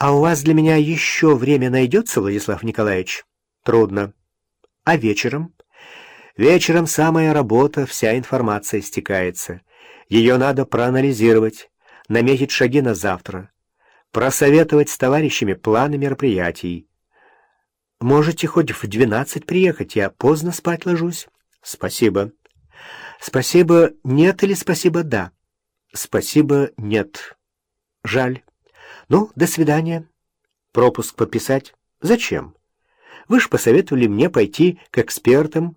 «А у вас для меня еще время найдется, Владислав Николаевич?» «Трудно. А вечером?» «Вечером самая работа, вся информация стекается. Ее надо проанализировать, наметить шаги на завтра, просоветовать с товарищами планы мероприятий. Можете хоть в двенадцать приехать, я поздно спать ложусь». «Спасибо». «Спасибо нет или спасибо да?» «Спасибо нет». «Жаль». «Ну, до свидания». «Пропуск подписать?» «Зачем? Вы ж посоветовали мне пойти к экспертам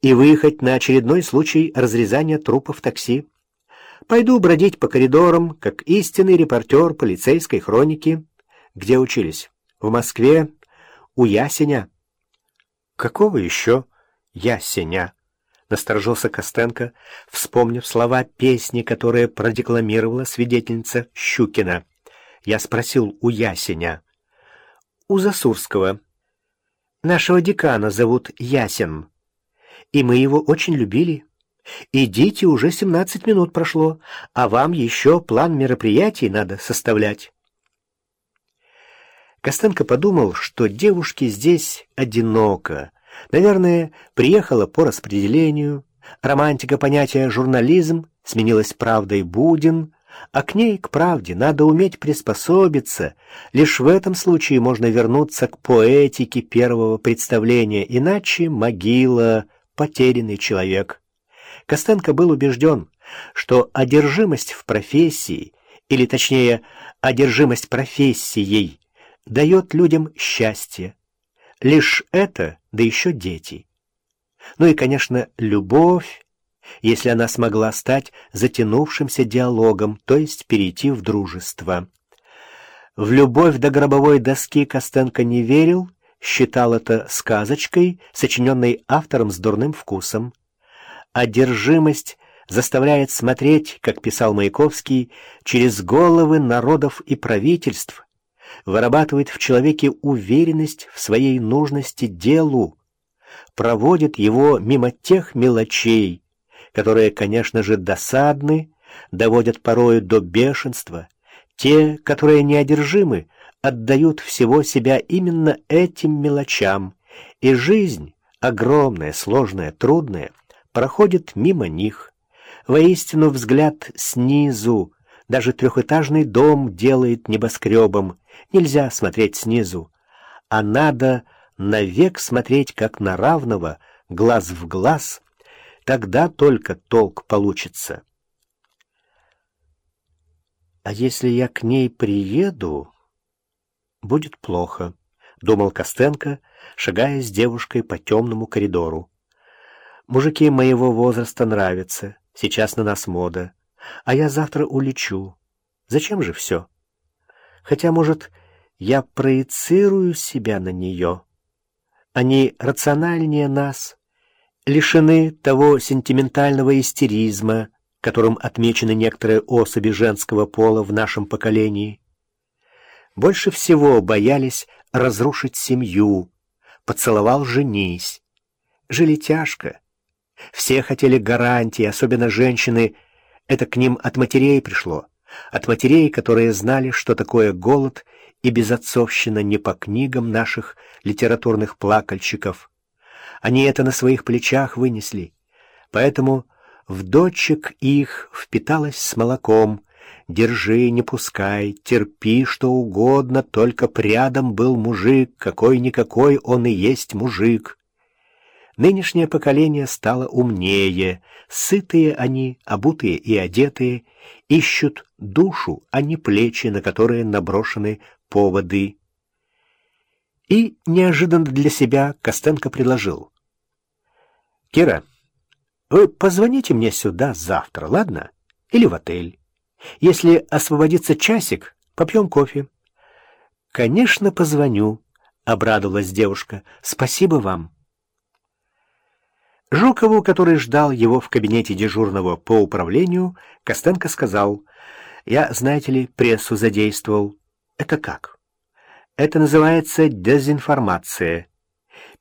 и выехать на очередной случай разрезания трупов такси. Пойду бродить по коридорам, как истинный репортер полицейской хроники. Где учились? В Москве, у Ясеня». «Какого еще Ясеня?» Насторожился Костенко, вспомнив слова песни, которые продекламировала свидетельница Щукина. Я спросил у Ясеня. У Засурского. Нашего декана зовут Ясен. И мы его очень любили. Идите, уже семнадцать минут прошло, а вам еще план мероприятий надо составлять. Костенко подумал, что девушке здесь одиноко, Наверное, приехала по распределению, романтика понятия «журнализм» сменилась правдой «буден», а к ней, к правде, надо уметь приспособиться. Лишь в этом случае можно вернуться к поэтике первого представления, иначе могила, потерянный человек. Костенко был убежден, что одержимость в профессии, или точнее, одержимость профессией, дает людям счастье, Лишь это, да еще дети. Ну и, конечно, любовь, если она смогла стать затянувшимся диалогом, то есть перейти в дружество. В любовь до гробовой доски Костенко не верил, считал это сказочкой, сочиненной автором с дурным вкусом. Одержимость заставляет смотреть, как писал Маяковский, через головы народов и правительств, вырабатывает в человеке уверенность в своей нужности делу, проводит его мимо тех мелочей, которые, конечно же, досадны, доводят порою до бешенства, те, которые неодержимы, отдают всего себя именно этим мелочам, и жизнь, огромная, сложная, трудная, проходит мимо них. Воистину взгляд снизу, даже трехэтажный дом делает небоскребом. Нельзя смотреть снизу, а надо навек смотреть как на равного, глаз в глаз. Тогда только толк получится. А если я к ней приеду, будет плохо, — думал Костенко, шагая с девушкой по темному коридору. Мужики моего возраста нравятся, сейчас на нас мода а я завтра улечу. Зачем же все? Хотя, может, я проецирую себя на нее. Они рациональнее нас, лишены того сентиментального истеризма, которым отмечены некоторые особи женского пола в нашем поколении. Больше всего боялись разрушить семью, поцеловал «женись». Жили тяжко. Все хотели гарантии, особенно женщины — это к ним от матерей пришло, от матерей, которые знали, что такое голод и безотцовщина не по книгам наших литературных плакальщиков. Они это на своих плечах вынесли, поэтому в дочек их впиталось с молоком. Держи, не пускай, терпи что угодно, только прядом был мужик, какой-никакой он и есть мужик. Нынешнее поколение стало умнее, сытые они, обутые и одетые, ищут душу, а не плечи, на которые наброшены поводы. И неожиданно для себя Костенко предложил. «Кира, вы позвоните мне сюда завтра, ладно? Или в отель. Если освободится часик, попьем кофе». «Конечно, позвоню», — обрадовалась девушка. «Спасибо вам». Жукову, который ждал его в кабинете дежурного по управлению, Костенко сказал, «Я, знаете ли, прессу задействовал». «Это как?» «Это называется дезинформация.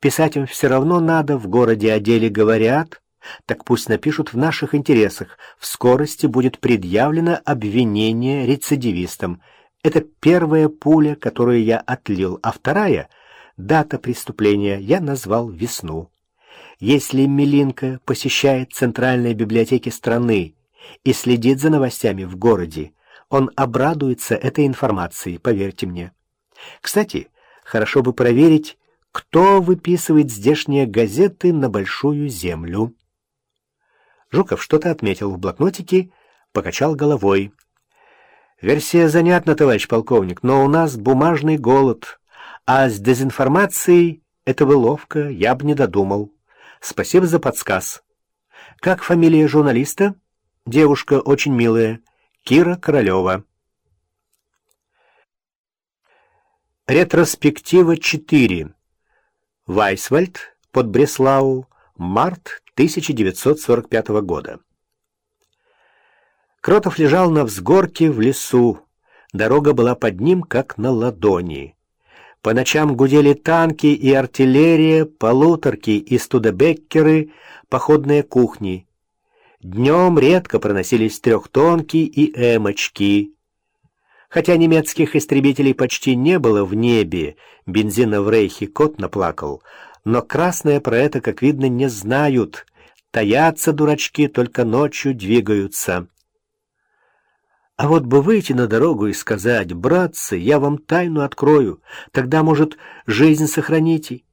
Писать им все равно надо, в городе о деле говорят, так пусть напишут в наших интересах. В скорости будет предъявлено обвинение рецидивистам. Это первая пуля, которую я отлил, а вторая — дата преступления, я назвал весну. Если Милинка посещает центральные библиотеки страны и следит за новостями в городе, он обрадуется этой информацией, поверьте мне. Кстати, хорошо бы проверить, кто выписывает здешние газеты на Большую Землю. Жуков что-то отметил в блокнотике, покачал головой. Версия занятна, товарищ полковник, но у нас бумажный голод, а с дезинформацией этого ловко я бы не додумал. Спасибо за подсказ. Как фамилия журналиста? Девушка очень милая. Кира Королева. Ретроспектива 4. Вайсвальд под Бреслау. Март 1945 года. Кротов лежал на взгорке в лесу. Дорога была под ним, как на ладони. По ночам гудели танки и артиллерия, полуторки и студебеккеры, походные кухни. Днем редко проносились трехтонки и эмочки. Хотя немецких истребителей почти не было в небе, бензина в рейхе кот наплакал, но красные про это, как видно, не знают. Таятся дурачки, только ночью двигаются. А вот бы выйти на дорогу и сказать, «Братцы, я вам тайну открою, тогда, может, жизнь сохраните,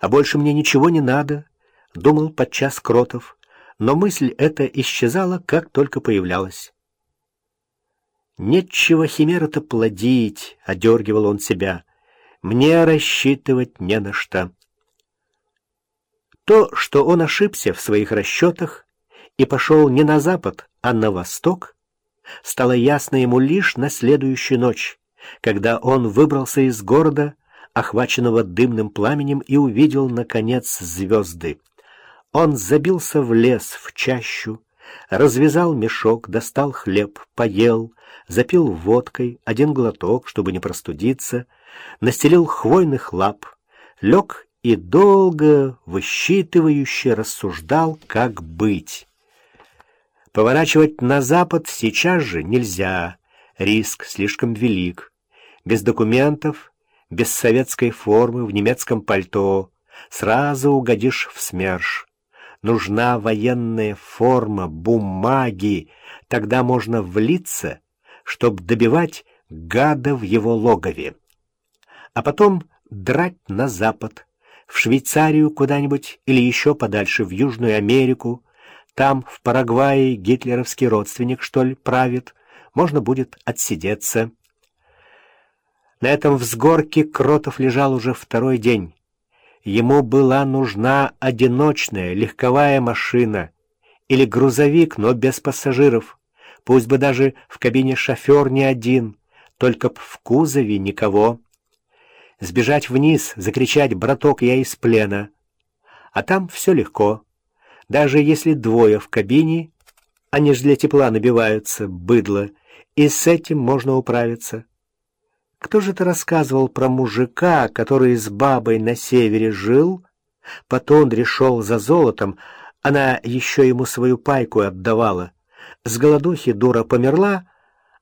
а больше мне ничего не надо», — думал подчас Кротов, но мысль эта исчезала, как только появлялась. «Нечего химера-то плодить», — одергивал он себя, — «мне рассчитывать не на что». То, что он ошибся в своих расчетах и пошел не на запад, а на восток, стало ясно ему лишь на следующую ночь, когда он выбрался из города, охваченного дымным пламенем, и увидел, наконец, звезды. Он забился в лес, в чащу, развязал мешок, достал хлеб, поел, запил водкой, один глоток, чтобы не простудиться, настелил хвойных лап, лег и долго, высчитывающе рассуждал, как быть. Поворачивать на запад сейчас же нельзя, риск слишком велик. Без документов, без советской формы, в немецком пальто сразу угодишь в СМЕРШ. Нужна военная форма, бумаги, тогда можно влиться, чтобы добивать гада в его логове. А потом драть на запад, в Швейцарию куда-нибудь или еще подальше, в Южную Америку, там, в Парагвае, гитлеровский родственник, что ли, правит. Можно будет отсидеться. На этом взгорке Кротов лежал уже второй день. Ему была нужна одиночная легковая машина или грузовик, но без пассажиров. Пусть бы даже в кабине шофер не один, только б в кузове никого. Сбежать вниз, закричать «Браток, я из плена!» А там все легко. Даже если двое в кабине, они же для тепла набиваются, быдло, и с этим можно управиться. Кто же это рассказывал про мужика, который с бабой на севере жил? Потом решил за золотом, она еще ему свою пайку отдавала. С голодухи дура померла,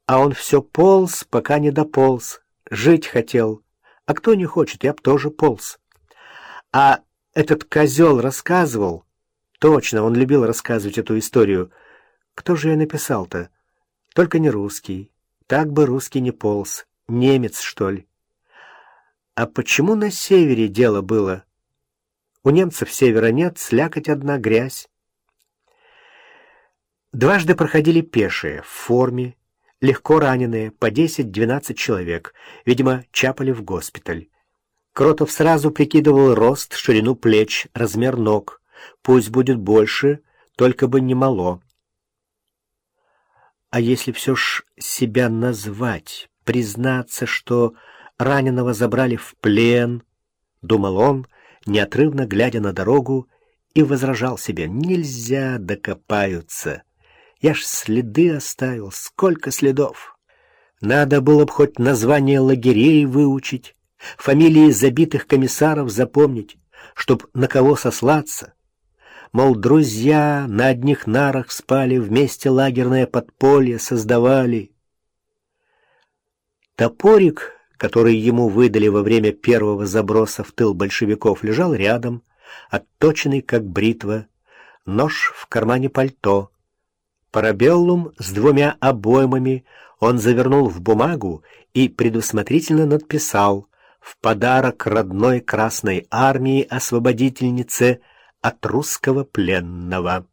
а он все полз, пока не дополз. Жить хотел. А кто не хочет, я б тоже полз. А этот козел рассказывал, Точно, он любил рассказывать эту историю. Кто же я написал-то? Только не русский. Так бы русский не полз. Немец, что ли? А почему на севере дело было? У немцев севера нет, слякоть одна, грязь. Дважды проходили пешие, в форме, легко раненые, по 10-12 человек, видимо, чапали в госпиталь. Кротов сразу прикидывал рост, ширину плеч, размер ног. Пусть будет больше, только бы не мало. А если все ж себя назвать, признаться, что раненого забрали в плен, думал он, неотрывно глядя на дорогу, и возражал себе, нельзя докопаются. Я ж следы оставил, сколько следов. Надо было бы хоть название лагерей выучить, фамилии забитых комиссаров запомнить, чтоб на кого сослаться мол, друзья на одних нарах спали, вместе лагерное подполье создавали. Топорик, который ему выдали во время первого заброса в тыл большевиков, лежал рядом, отточенный как бритва, нож в кармане пальто. Парабеллум с двумя обоймами он завернул в бумагу и предусмотрительно надписал «В подарок родной Красной Армии освободительнице от русского пленного».